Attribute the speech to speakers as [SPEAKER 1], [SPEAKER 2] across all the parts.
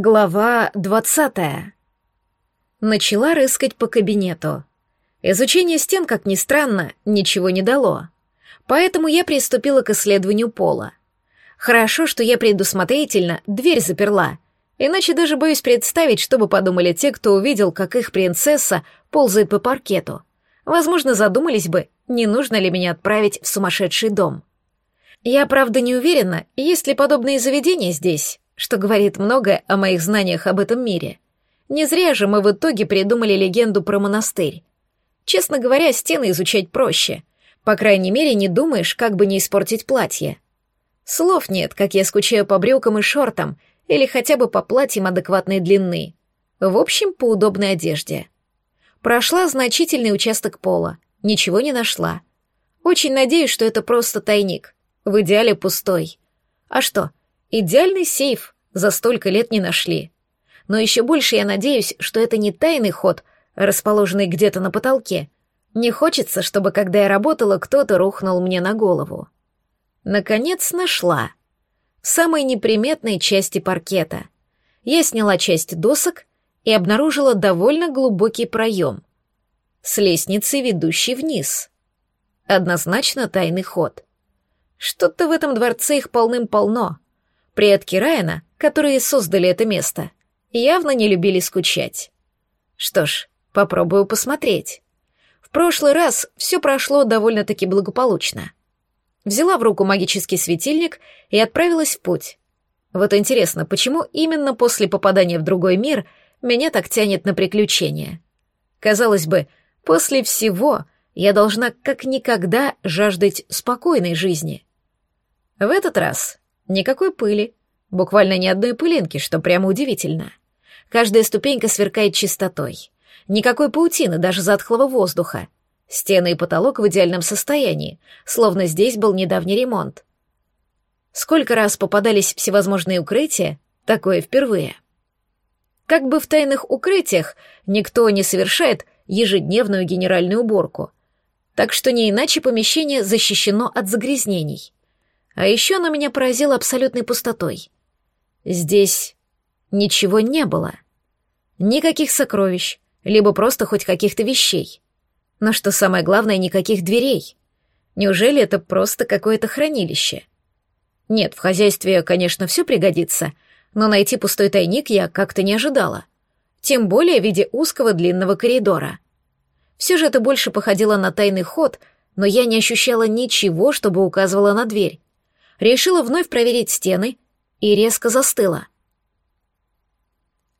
[SPEAKER 1] Глава двадцатая. Начала рыскать по кабинету. Изучение стен, как ни странно, ничего не дало. Поэтому я приступила к исследованию пола. Хорошо, что я предусмотрительно дверь заперла, иначе даже боюсь представить, что бы подумали те, кто увидел, как их принцесса ползает по паркету. Возможно, задумались бы, не нужно ли меня отправить в сумасшедший дом. Я, правда, не уверена, есть ли подобные заведения здесь, что говорит многое о моих знаниях об этом мире. Не зря же мы в итоге придумали легенду про монастырь. Честно говоря, стены изучать проще. По крайней мере, не думаешь, как бы не испортить платье. Слов нет, как я скучаю по брюкам и шортам, или хотя бы по платьям адекватной длины. В общем, по удобной одежде. Прошла значительный участок пола, ничего не нашла. Очень надеюсь, что это просто тайник, в идеале пустой. А что, Идеальный сейф за столько лет не нашли. Но еще больше я надеюсь, что это не тайный ход, расположенный где-то на потолке. Не хочется, чтобы, когда я работала, кто-то рухнул мне на голову. Наконец нашла. В самой неприметной части паркета. Я сняла часть досок и обнаружила довольно глубокий проем. С лестницы, ведущей вниз. Однозначно тайный ход. Что-то в этом дворце их полным-полно — Предки Райана, которые создали это место, явно не любили скучать. Что ж, попробую посмотреть. В прошлый раз все прошло довольно-таки благополучно. Взяла в руку магический светильник и отправилась в путь. Вот интересно, почему именно после попадания в другой мир меня так тянет на приключения? Казалось бы, после всего я должна как никогда жаждать спокойной жизни. В этот раз Никакой пыли, буквально ни одной пылинки, что прямо удивительно. Каждая ступенька сверкает чистотой. Никакой паутины, даже затхлого воздуха. Стены и потолок в идеальном состоянии, словно здесь был недавний ремонт. Сколько раз попадались всевозможные укрытия, такое впервые. Как бы в тайных укрытиях никто не совершает ежедневную генеральную уборку, так что не иначе помещение защищено от загрязнений. А еще она меня поразила абсолютной пустотой. Здесь ничего не было. Никаких сокровищ, либо просто хоть каких-то вещей. Но что самое главное, никаких дверей. Неужели это просто какое-то хранилище? Нет, в хозяйстве, конечно, все пригодится, но найти пустой тайник я как-то не ожидала. Тем более в виде узкого длинного коридора. Все же это больше походило на тайный ход, но я не ощущала ничего, чтобы указывало на дверь решила вновь проверить стены и резко застыла.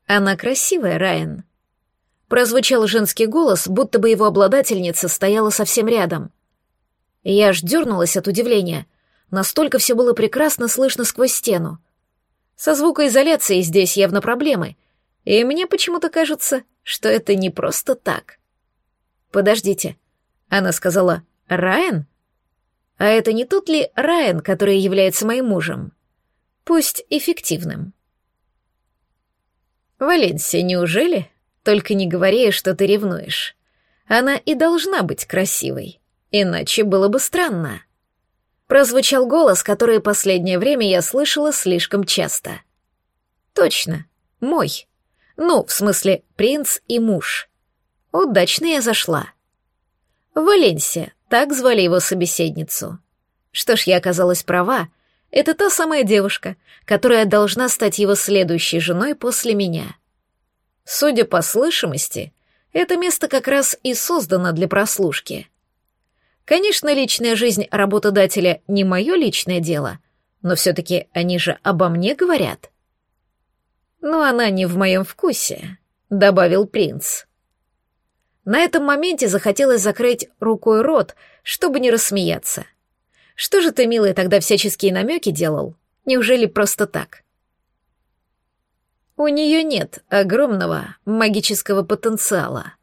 [SPEAKER 1] «Она красивая, Райан», — прозвучал женский голос, будто бы его обладательница стояла совсем рядом. Я аж дернулась от удивления. Настолько все было прекрасно слышно сквозь стену. Со звукоизоляцией здесь явно проблемы, и мне почему-то кажется, что это не просто так. «Подождите», — она сказала, «Райан?» А это не тот ли Райан, который является моим мужем? Пусть эффективным. Валенсия, неужели? Только не говори, что ты ревнуешь. Она и должна быть красивой, иначе было бы странно. Прозвучал голос, который последнее время я слышала слишком часто. Точно, мой. Ну, в смысле, принц и муж. Удачно я зашла. Валенсия, так звали его собеседницу. Что ж, я оказалась права. Это та самая девушка, которая должна стать его следующей женой после меня. Судя по слышимости, это место как раз и создано для прослушки. Конечно, личная жизнь работодателя не мое личное дело, но все-таки они же обо мне говорят. Но она не в моем вкусе, добавил принц. На этом моменте захотелось закрыть рукой рот, чтобы не рассмеяться. Что же ты, милый, тогда всяческие намеки делал? Неужели просто так? У нее нет огромного магического потенциала,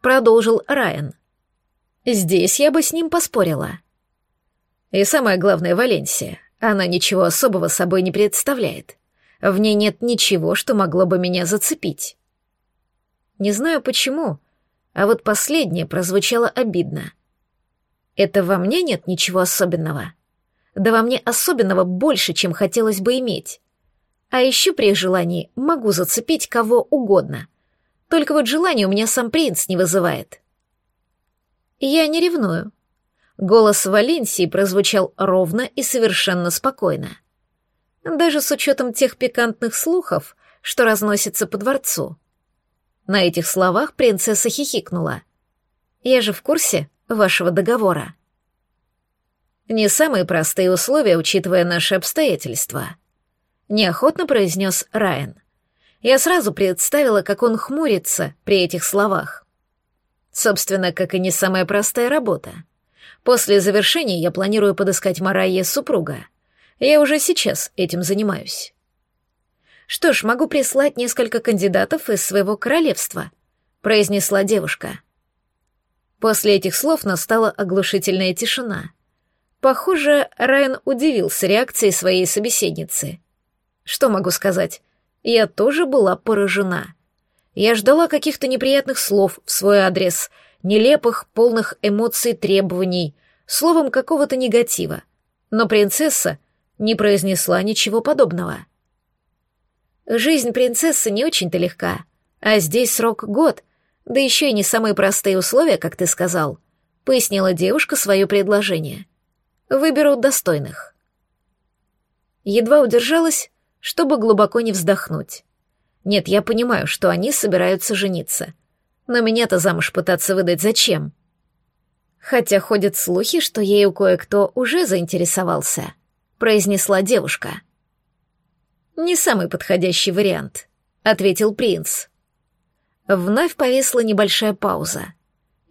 [SPEAKER 1] продолжил Райан. Здесь я бы с ним поспорила. И самое главное, Валенсия, она ничего особого собой не представляет. В ней нет ничего, что могло бы меня зацепить. Не знаю почему, а вот последнее прозвучало обидно. Это во мне нет ничего особенного. Да во мне особенного больше, чем хотелось бы иметь. А еще при желании могу зацепить кого угодно. Только вот желание у меня сам принц не вызывает. Я не ревную. Голос Валенсии прозвучал ровно и совершенно спокойно. Даже с учетом тех пикантных слухов, что разносятся по дворцу. На этих словах принцесса хихикнула. «Я же в курсе вашего договора». «Не самые простые условия, учитывая наши обстоятельства», — неохотно произнес Райан. Я сразу представила, как он хмурится при этих словах. Собственно, как и не самая простая работа. После завершения я планирую подыскать Марайе супруга. Я уже сейчас этим занимаюсь. Что ж, могу прислать несколько кандидатов из своего королевства, произнесла девушка. После этих слов настала оглушительная тишина. Похоже, Райан удивился реакцией своей собеседницы. Что могу сказать? Я тоже была поражена. Я ждала каких-то неприятных слов в свой адрес, нелепых, полных эмоций требований, словом какого-то негатива. Но принцесса не произнесла ничего подобного. Жизнь принцессы не очень-то легка, а здесь срок год, да еще и не самые простые условия, как ты сказал, пояснила девушка свое предложение. Выберут достойных. Едва удержалась, чтобы глубоко не вздохнуть. Нет, я понимаю, что они собираются жениться. Но меня-то замуж пытаться выдать зачем? Хотя ходят слухи, что ею кое-кто уже заинтересовался, произнесла девушка. «Не самый подходящий вариант», — ответил принц. Вновь повесла небольшая пауза.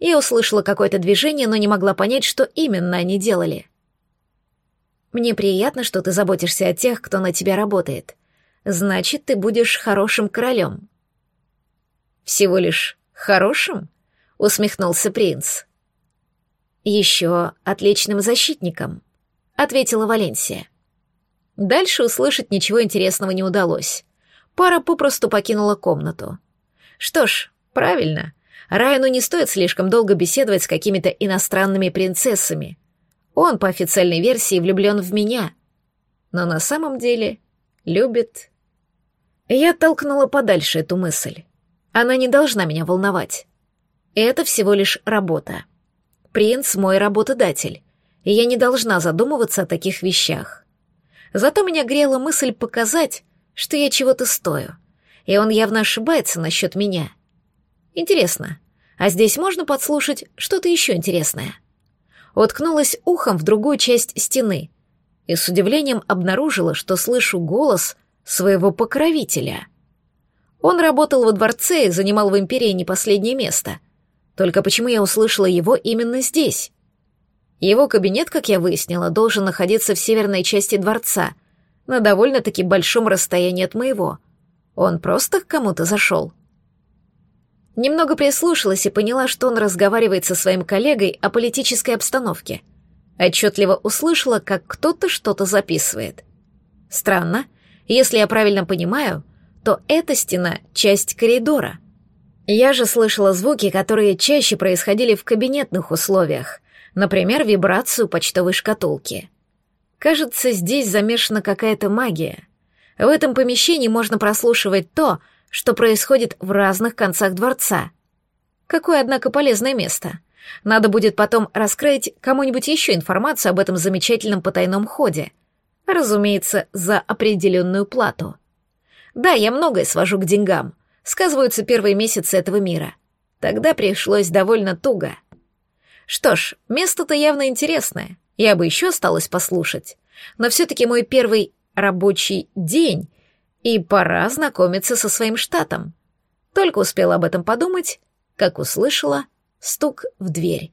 [SPEAKER 1] Я услышала какое-то движение, но не могла понять, что именно они делали. «Мне приятно, что ты заботишься о тех, кто на тебя работает. Значит, ты будешь хорошим королем». «Всего лишь хорошим?» — усмехнулся принц. «Еще отличным защитником», — ответила Валенсия. Дальше услышать ничего интересного не удалось. Пара попросту покинула комнату. Что ж, правильно. Райану не стоит слишком долго беседовать с какими-то иностранными принцессами. Он, по официальной версии, влюблен в меня. Но на самом деле любит... Я толкнула подальше эту мысль. Она не должна меня волновать. Это всего лишь работа. Принц — мой работодатель, и я не должна задумываться о таких вещах. Зато меня грела мысль показать, что я чего-то стою, и он явно ошибается насчет меня. Интересно, а здесь можно подслушать что-то еще интересное? Уткнулась ухом в другую часть стены и с удивлением обнаружила, что слышу голос своего покровителя. Он работал во дворце и занимал в империи не последнее место. Только почему я услышала его именно здесь? Его кабинет, как я выяснила, должен находиться в северной части дворца, на довольно-таки большом расстоянии от моего. Он просто к кому-то зашел. Немного прислушалась и поняла, что он разговаривает со своим коллегой о политической обстановке. Отчетливо услышала, как кто-то что-то записывает. Странно. Если я правильно понимаю, то эта стена — часть коридора. Я же слышала звуки, которые чаще происходили в кабинетных условиях — например, вибрацию почтовой шкатулки. Кажется, здесь замешана какая-то магия. В этом помещении можно прослушивать то, что происходит в разных концах дворца. Какое, однако, полезное место. Надо будет потом раскрыть кому-нибудь еще информацию об этом замечательном потайном ходе. Разумеется, за определенную плату. Да, я многое свожу к деньгам. Сказываются первые месяцы этого мира. Тогда пришлось довольно туго — что ж, место-то явно интересное. Я бы еще осталось послушать. Но все-таки мой первый рабочий день, и пора знакомиться со своим штатом. Только успела об этом подумать, как услышала стук в дверь.